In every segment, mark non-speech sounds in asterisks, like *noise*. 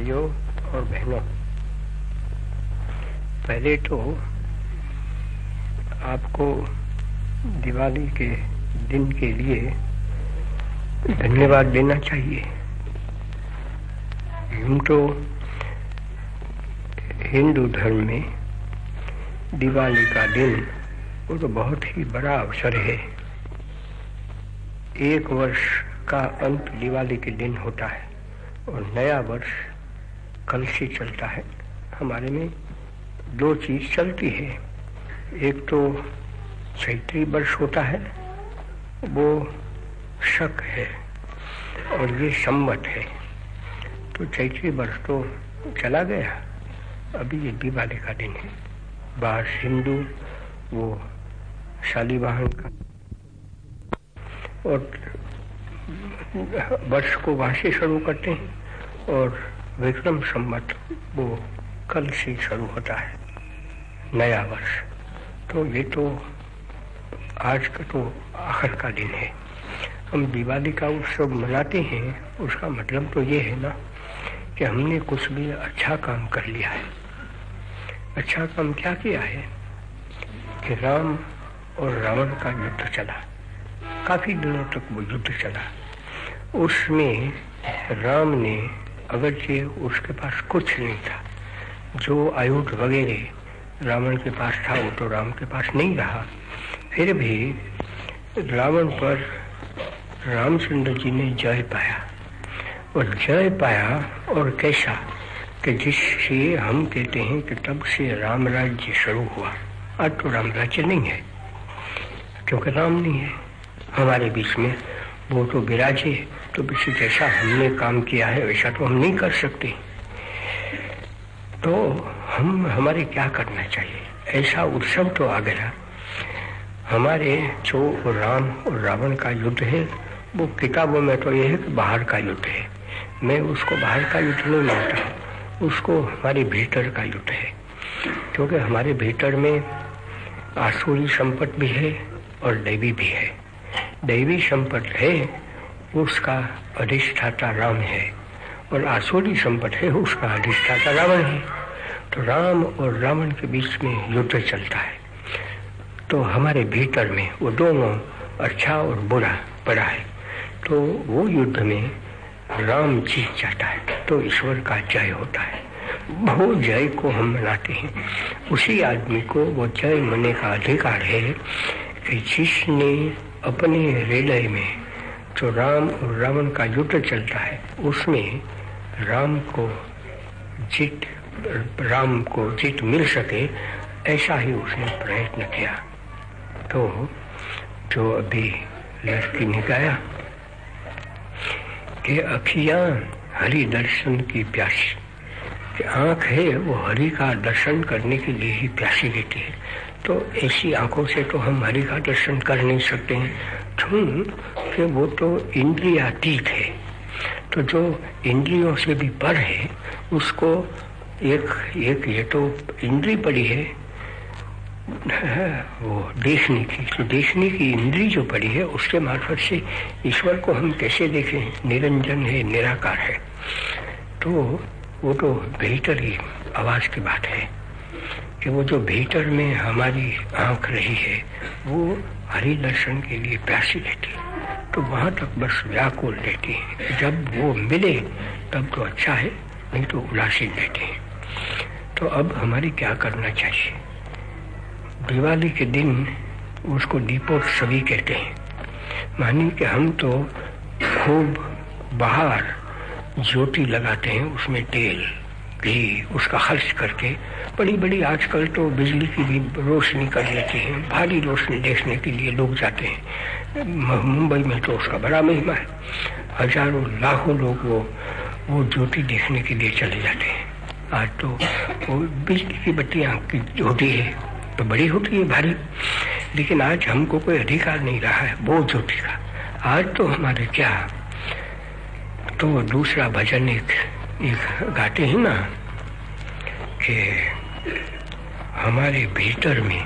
भाइयों और बहनों, पहले तो आपको दिवाली के दिन के लिए धन्यवाद देना चाहिए। यूँ तो हिंदू धर्म में दिवाली का दिन वो तो बहुत ही बड़ा अवसर है। एक वर्ष का अंत दिवाली के दिन होता है और नया वर्ष कल से चलता है। हमारे में दो चीज़ चलती है। एक तो चैत्री वर्ष होता है, वो शक है और ये सम्मत है। तो चैत्री वर्ष तो चला गया। अभी ये दिवाली का दिन है। बाहर हिंदू वो शालीवाहन का और वर्ष को वहाँ से शुरू करते हैं और विक्रम संवत वो कल से शुरू होता है, नया वर्ष। तो ये तो आज का तो आखिर का दिन है। हम दिवाली का उत्सव मनाते हैं, उसका मतलब तो ये है ना कि हमने कुछ भी अच्छा काम कर लिया है। अच्छा काम क्या किया है? कि राम और रावण का युद्ध चला। काफ़ी दिनों तक वो युद्ध चला। उसमें राम ने अगर जे उसके पास कुछ नहीं था, जो आयुध वगैरह रावण के पास था, वो तो राम के पास नहीं रहा। फिर भी रावण पर रामचंद्र जी ने जय पाया। और जय पाया और कैसा कि जिससे हम कहते हैं कि तब से राम राज्य शुरू हुआ। आज तो राम राज्य नहीं है, क्योंकि राम नहीं है। हमारे बीच में वो तो विराजे तो किसी जैसा हमने काम किया है, वैसा तो हम नहीं कर सकते। तो हम, हमारे क्या करना चाहिए? ऐसा उत्सव तो आ गया। हमारे जो राम और रावण का युद्ध है, वो किताबों में तो ये है कि बाहर का युद्ध है। मैं उसको बाहर का युद्ध नहीं मानता उसको हमारे भीतर का युद्ध है। क्योंकि हमारे भीतर में आसुरी संपट भी है और दैवी भी है। दैवी संपट है उसका अधिष्ठाता राम है और आसुरी संपट है, उसका अधिष्ठाता रावण है। तो राम और रावण के बीच में युद्ध चलता है। तो हमारे भीतर में वो दोनों अच्छा और बुरा पड़ा है। तो वो युद्ध में राम जीत जाता है तो ईश्वर का जय होता है। वो जय को हम मनाते हैं। उसी आदमी को वो जय मनाने का अधिकार है कि जिसने अपने हृदय में जो राम और रावण का युद्ध चलता है, उसमें राम को जीत, राम को जीत मिल सके, ऐसा ही उसने प्रयत्न किया। तो जो अभी लड़की ने गाया कि अखिया हरि दर्शन की प्यासी। कि आँख है, वो हरि का दर्शन करने के लिए ही प्यासी रहती है। तो ऐसी आँखों से तो हम हरि का दर्शन कर नहीं सकते हैं। क्यों कि वो तो इंद्रियातीत है। तो जो इंद्रियों से भी पर है, उसको एक एक ये तो इंद्री पड़ी है। *laughs* वो देखने की तो देखने की इंद्री जो पड़ी है, उसके मार्फत से ईश्वर को हम कैसे देखें? निरंजन है, निराकार है। तो वो तो भीतर ही आवाज़ की बात है कि वो जो भीतर में हमारी आँख रही है, वो हरि दर्शन के लिए प्यासी रहती है। तो वहाँ तक बस व्याकुल रहती है। जब वो मिले, तब तो अच्छा है, नहीं तो उदासीन रहते हैं। तो अब हमारे क्या करना चाहिए? दिवाली के दिन उसको दीपोत्सवी कहते हैं। मानिए कि हम तो खूब बाहर ज्योति लगाते हैं, उसमें तेल। घी उसका खर्च करके बड़ी बड़ी आजकल तो बिजली की भी रोशनी कर लेते हैं, भारी रोशनी देखने के लिए लोग जाते हैं। मुंबई में तो उसका बड़ा महिमा है। हज़ारों, लाखों लोग वो वो ज्योति देखने के लिए चले जाते हैं। आज तो वो बिजली की बत्तियाँ की होती है तो बड़ी होती है, भारी। लेकिन आज हमको कोई अधिकार नहीं रहा है, वो ज्योति का। आज तो हमारे क्या तो दूसरा भजन एक गाते हैं ना कि हमारे भीतर में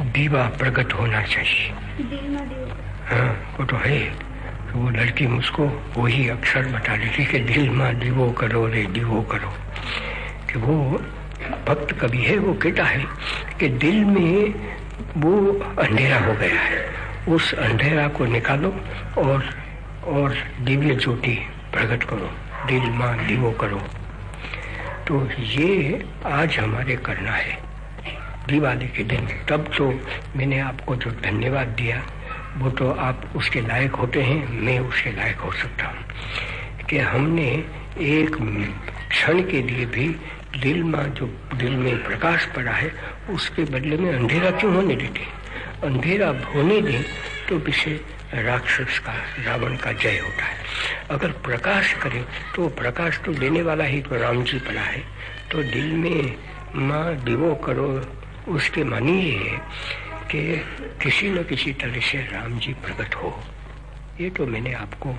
दीवा प्रकट होना चाहिए। हाँ वो तो है। तो वो लड़की मुझको वही अक्षर बता रही थी कि दिल माँ दीवो करो रे दीवो करो। कि वो भक्त कभी है वो कहता है कि दिल में वो अंधेरा हो गया है। उस अंधेरा को निकालो और और दिव्य ज्योति प्रकट करो, दिल में दीवो करो। तो ये आज हमारे करना है। दिवाली के दिन तब तो मैंने आपको जो धन्यवाद दिया, वो तो आप उसके लायक होते हैं, मैं उसके लायक हो सकता हूँ। कि हमने एक क्षण के लिए भी दिल में जो दिल में प्रकाश पड़ा है, उसके बदले में अंधेरा क्यों होने देते? अंधेरा होने दें तो पीछे राक्षस का, रावण का जय होता है। अगर प्रकाश करें तो प्रकाश तो देने वाला ही तो राम जी पड़ा है। तो दिल में माँ दिवो करो, उसके मानिए है कि किसी न किसी तरह से राम जी प्रकट हो। ये तो मैंने आपको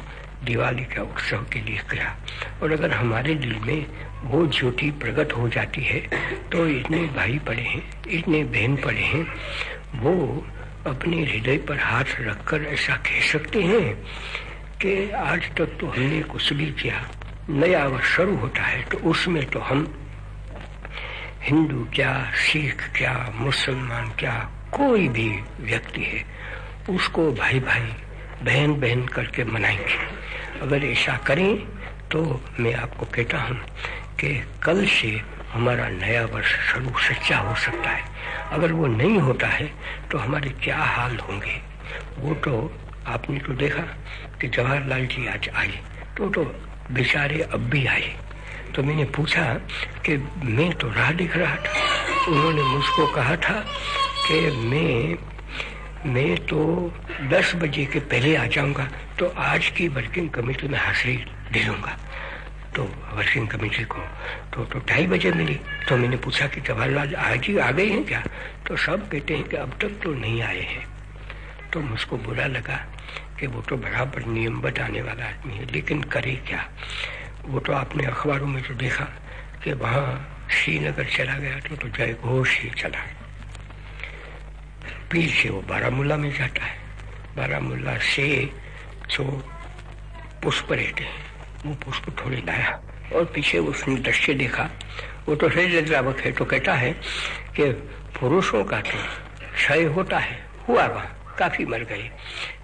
दिवाली का उत्सव के लिए कहा। और अगर हमारे दिल में वो ज्योति प्रकट हो जाती है तो इतने भाई पड़े हैं, इतने बहन पड़े हैं, वो अपने हृदय पर हाथ रखकर ऐसा कह सकते हैं कि आज तक तो हमने कुछ भी किया। नया वर्ष शुरू होता है तो उसमें तो हम हिंदू क्या, सिख क्या, मुसलमान क्या, कोई भी व्यक्ति है, उसको भाई भाई बहन बहन करके मनाएँगे। अगर ऐसा करें तो मैं आपको कहता हूँ कि कल से हमारा नया वर्ष शुरू सच्चा हो सकता है। अगर वो नहीं होता है तो हमारे क्या हाल होंगे? वो तो आपने तो देखा कि जवाहरलाल जी आज आए। तो तो बेचारे अब भी आए। तो मैंने पूछा कि मैं तो राह दिख रहा था। उन्होंने मुझको कहा था कि मैं मैं तो 10 बजे के पहले आ जाऊँगा तो आज की वर्किंग कमेटी में हाजिरी दे दूँगा। तो वर्किंग कमेटी को। तो तो ढाई बजे मिली। तो मैंने पूछा कि जवाहरलाल आज ही आ गए हैं क्या? तो सब कहते हैं कि अब तक तो नहीं आए हैं। तो मुझको बुरा लगा कि वो तो बराबर नियम बताने वाला आदमी है लेकिन करे क्या? वो तो आपने अखबारों में तो देखा कि वहाँ श्रीनगर चला गया तो, तो जय घोष ही चला। पीर से वो बारामूला में जाता है। बारामूला से जो पुष्प रहते हैं वो पुष्प थोड़े लाया और पीछे उसने दृश्य देखा। वो तो हृदय है तो कहता है कि पुरुषों का तो क्षय होता है, हुआ वहाँ काफ़ी मर गए।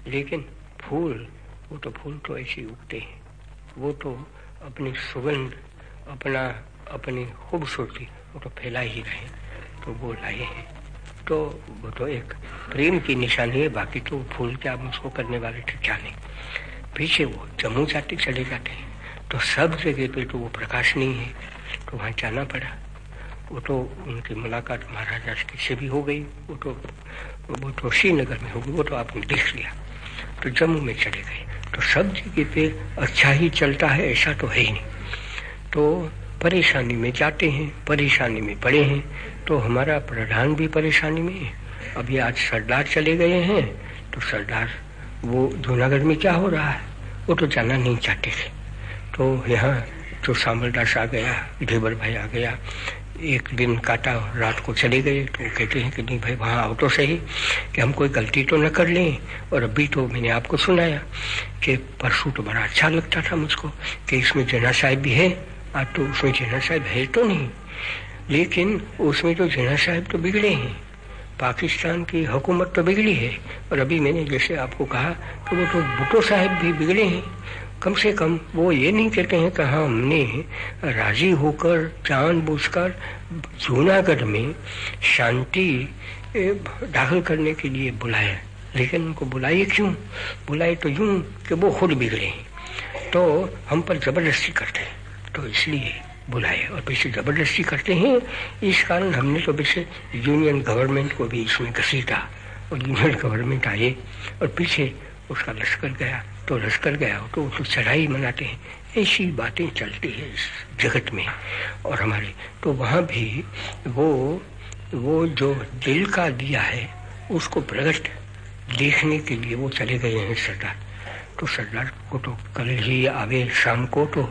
लेकिन फूल, वो तो फूल तो ऐसे उगते हैं। वो तो अपनी सुगंध, अपना, अपनी खूबसूरती, वो तो फैला ही रहे तो वो लाए हैं। तो वो तो एक प्रेम की निशानी है, बाकी तो फूल क्या मुझको करने वाले थे क्या नहीं। पीछे वो जम्मू जाते चले जाते हैं। तो सब जगह पे तो वो प्रकाश नहीं है। तो वहाँ जाना पड़ा। वो तो उनकी मुलाकात महाराजा से भी हो गई। वो तो वो तो श्रीनगर में हो गई। वो तो आपने देख लिया। तो जम्मू में चले गए। तो सब जगह पे अच्छा ही चलता है, ऐसा तो है ही नहीं। तो परेशानी में जाते हैं, परेशानी में पड़े हैं। तो हमारा प्रधान भी परेशानी में है। अभी आज सरदार चले गए हैं। तो सरदार, वो जूनागढ़ में क्या हो रहा है? वो तो जाना नहीं चाहते थे। तो यहाँ तो जो सामलदास आ गया ढेबर भाई आ गया, एक दिन काटा, रात को चले गए तो कहते हैं कि नहीं भाई, वहाँ आओ तो सही, कि हम कोई गलती तो न कर लें। और अभी तो मैंने आपको सुनाया कि परसों तो बड़ा अच्छा लगता था मुझको, कि इसमें जना साहब भी है। आज तो उसमें जना साहब है तो नहीं, लेकिन उसमें तो जना साहब तो बिगड़े हैं। पाकिस्तान की हुकूमत तो बिगड़ी है, और अभी मैंने जैसे आपको कहा तो वो तो भुटो साहब भी बिगड़े हैं। कम से कम वो ये नहीं कहते हैं कि हमने राज़ी होकर, जान बूझकर, जूनागढ़ में शांति दाखिल करने के लिए बुलाया। लेकिन उनको बुलाइए क्यों? बुलाए तो यूँ कि वो खुद बिगड़े तो हम पर ज़बरदस्ती करते हैं। तो इसलिए बुलाए और पीछे ज़बरदस्ती करते हैं। इस कारण हमने तो पीछे यूनियन गवर्नमेंट को भी इसमें घसीटा और यूनियन गवर्नमेंट आए और पीछे उसका लश्कर गया तो लश्कर गया तो उसको चढ़ाई मनाते हैं। ऐसी बातें चलती है इस जगत में। और हमारे तो वहाँ भी वो वो जो दिल का दिया है, उसको प्रकट देखने के लिए वो चले गए हैं सरदार। तो सरदार को तो कल ही आवे, शाम को तो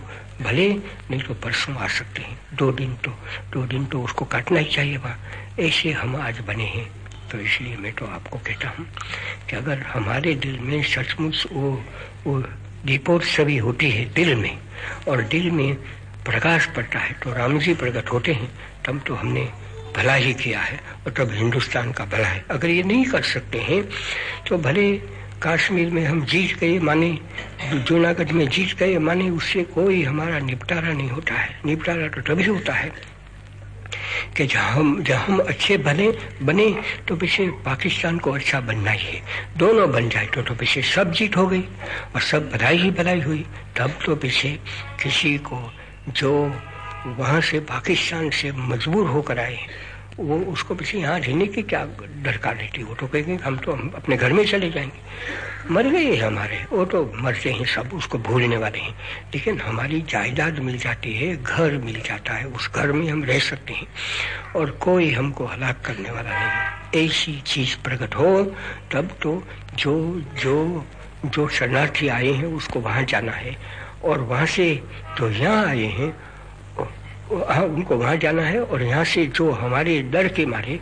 भले, नहीं तो परसों आ सकते हैं। दो दिन तो दो दिन तो उसको काटना ही चाहिए वहाँ। ऐसे हम आज बने हैं। तो इसलिए मैं तो आपको कहता हूँ कि अगर हमारे दिल में सचमुच वो वो दीपोत्सवी होती है दिल में और दिल में प्रकाश पड़ता है तो राम जी प्रकट होते हैं, तब तो हमने भला ही किया है और तब हिंदुस्तान का भला है। अगर ये नहीं कर सकते हैं तो भले कश्मीर में हम जीत गए माने, जूनागढ़ में जीत गए माने, उससे कोई हमारा निपटारा नहीं होता है। निपटारा तो तभी होता है कि जहाँ हम जहाँ हम अच्छे बने बने तो पीछे पाकिस्तान को अच्छा बनना ही है। दोनों बन जाए तो तो पीछे सब जीत हो गई और सब बधाई ही बधाई हुई। तब तो पीछे किसी को जो वहाँ से पाकिस्तान से मजबूर होकर आए वो उसको पीछे यहाँ रहने की क्या दरकार रहती वो तो कहेंगे, हम तो हम अपने घर में चले जाएँगे। मर गए हमारे। वो तो मरते हैं सब, उसको भूलने वाले हैं। लेकिन हमारी जायदाद मिल जाती है, घर मिल जाता है, उस घर में हम रह सकते हैं। और कोई हमको हलाक करने वाला नहीं ऐसी चीज़ प्रकट हो, तब तो जो जो जो शरणार्थी आए हैं, उसको वहाँ जाना है। और वहाँ से जो यहाँ आए हाँ उनको वहाँ जाना है और यहाँ से जो हमारे डर के मारे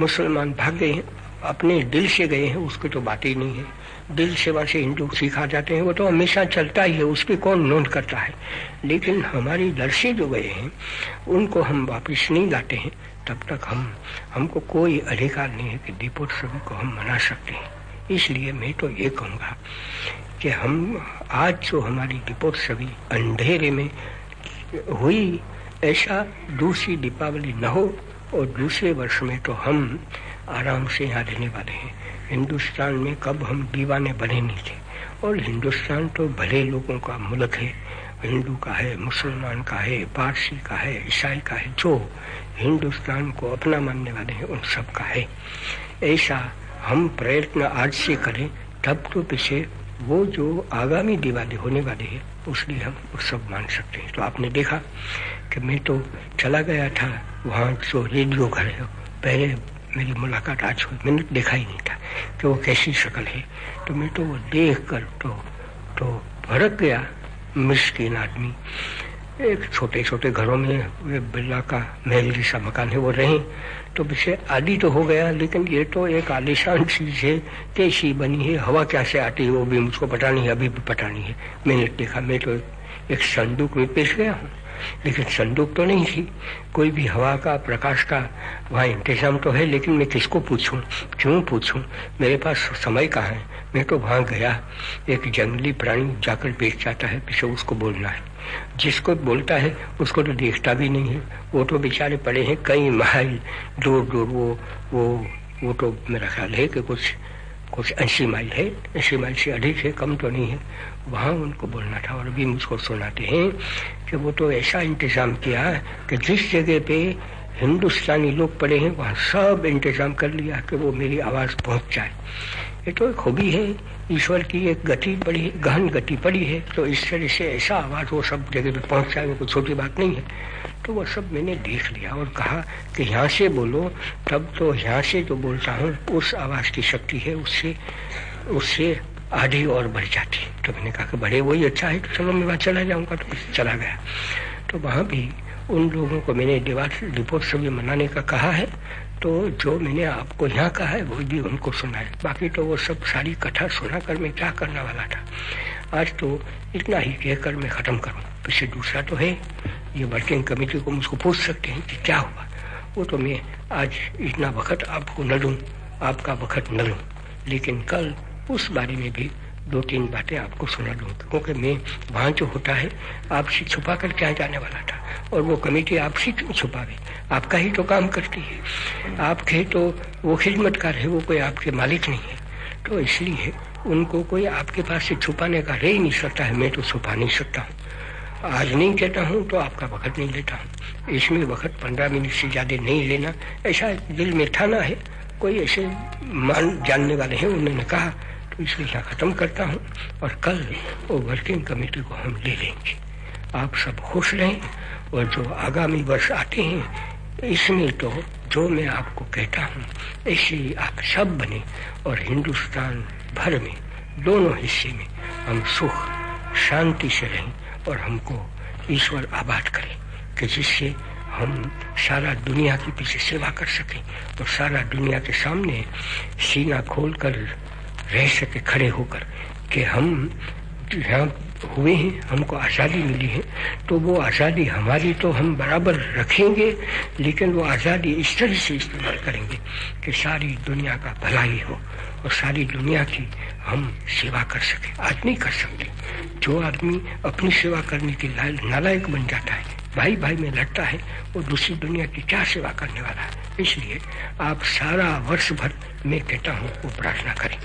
मुसलमान भाग गए हैं, अपने दिल से गए हैं, उसकी तो बात ही नहीं है। दिल से वहाँ से हिंदू सिखा जाते हैं, वो तो हमेशा चलता ही है उसकी कौन नोट करता है? लेकिन हमारी दर से जो गए हैं, उनको हम वापिस नहीं लाते हैं। तब तक हम, हमको कोई अधिकार नहीं है कि दीपोत्सवी को हम मना सकते हैं। इसलिए मैं तो ये कहूँगा कि हम, आज जो हमारी दीपोत्सवी अंधेरे में हुई ऐसा दूसरी दीपावली न हो और दूसरे वर्ष में तो हम आराम से यहाँ रहने वाले हैं। हिंदुस्तान में कब हम दीवाने बने नहीं थे। और हिंदुस्तान तो भले लोगों का मुल्क है, हिंदू का है, मुसलमान का है, पारसी का है, ईसाई का है, जो हिंदुस्तान को अपना मानने वाले हैं, उन सब का है। ऐसा हम प्रयत्न आज से करें, तब तो पीछे वो जो आगामी दिवाली, होने वाली है, उसलिए हम उत्सव मान सकते हैं। तो आपने देखा कि मैं तो चला गया था, वहाँ जो रेडियो घर है, पहले मेरी मुलाकात आज हुई, मैंने देखा ही नहीं था कि वो कैसी शक्ल है। तो मैं तो वो देख कर तो तो भड़क गया मिस्किन आदमी। एक छोटे छोटे घरों में वे बिरला का महल जैसा मकान है, वो रहे। तो विषय आदि तो हो गया, लेकिन ये तो एक आलिशान चीज़ है। कैसी बनी है, हवा क्या से आती है, वो भी मुझको पटानी है, अभी भी पटानी है। मैंने देखा, मैं तो एक संदूक में पेश गया हूँ। लेकिन संदूक तो नहीं थी। कोई भी हवा का, प्रकाश का, वहाँ इंतज़ाम तो है, लेकिन मैं किसको पूछूँ? क्यों पूछूँ? मेरे पास समय कहाँ है? मैं तो वहाँ गया। एक जंगली प्राणी जाकर बेच जाता है पीछे उसको बोलना है। जिसको बोलता है, उसको तो देखता भी नहीं है। वो तो बेचारे पड़े हैं कई माइल दूर दूर। वो वो वो तो मेरा ख्याल है कि कुछ कुछ अस्सी माइल है। अस्सी माइल से अधिक है, कम तो नहीं है। वहाँ उनको बोलना था और अभी मुझको सुनाते हैं कि वो तो ऐसा इंतज़ाम किया कि जिस जगह पे हिंदुस्तानी लोग पड़े हैं, वहाँ सब इंतज़ाम कर लिया कि वो मेरी आवाज़ पहुँच जाए। ये तो एक खूबी है। ईश्वर की एक गति पड़ी गहन गति पड़ी है। तो इस तरह से ऐसा आवाज़ वो सब जगह पे पहुँच जाए कोई छोटी बात नहीं है। तो वो सब मैंने देख लिया और कहा कि यहाँ से बोलो, तब तो यहाँ से जो बोलता हूँ, उस आवाज़ की शक्ति है, उससे उससे आधी और बढ़ जाती है। तो मैंने कहा कि बड़े वही अच्छा है तो चलो मैं वहाँ चला जाऊँगा तो चला गया। तो वहाँ भी उन लोगों को मैंने दीपोत्सव मनाने का कहा है तो जो मैंने आपको यहाँ कहा है, वो भी उनको सुना है। बाकी तो वो सब सारी कथा सुना कर मैं क्या करने वाला था? आज तो इतना ही कहकर मैं खत्म करूँ पीछे दूसरा तो है, ये वर्किंग कमेटी को मुझको पूछ सकते हैं कि क्या हुआ। वो तो मैं आज इतना वक्त आपको न दूँ, आपका वक्त न लूँ। लेकिन कल उस बारे में भी दो तीन बातें आपको सुना दूँ। क्योंकि मैं वहाँ जो होता है, आपसे छुपा कर क्या जाने वाला था? और वो कमेटी आपसे क्यों छुपावे? आपका ही तो काम करती है। आपके तो वो खिदमतकार है, वो कोई आपके मालिक नहीं है। तो इसलिए उनको कोई आपके पास से छुपाने का रह ही नहीं सकता है। मैं तो छुपा नहीं सकता हूँ। आज नहीं कहता हूँ तो आपका वक्त नहीं लेता हूँ। इसमें वक्त पंद्रह मिनट से ज़्यादा नहीं लेना। ऐसा दिल में ठाना है। कोई ऐसे मान जानने वाले हैं, उन्होंने कहा तो यहाँ खत्म करता हूँ और कल वो वर्किंग कमेटी को हम ले लेंगे। आप सब खुश रहें और जो आगामी वर्ष आते हैं, इसमें तो जो मैं आपको कहता हूँ, ऐसे आप सब बने और हिंदुस्तान भर में, दोनों हिस्से में हम सुख, शांति से रहें और हमको ईश्वर आबाद करें कि जिससे हम सारा दुनिया की पीछे सेवा कर सके। और सारा दुनिया के सामने सीना खोलकर रह सके खड़े होकर कि हम यहाँ हुए हैं, हमको आज़ादी मिली है तो वो आज़ादी हमारी तो हम बराबर रखेंगे, लेकिन वो आज़ादी इस तरह से इस्तेमाल करेंगे कि सारी दुनिया का भलाई हो और सारी दुनिया की हम सेवा कर सके। आज नहीं कर सकते। जो आदमी अपनी सेवा करने के नालायक बन जाता है भाई भाई में लड़ता है, वो दूसरी दुनिया की क्या सेवा करने वाला है? इसलिए आप सारा वर्ष भर मैं कहता हूँ, वो प्रार्थना करें।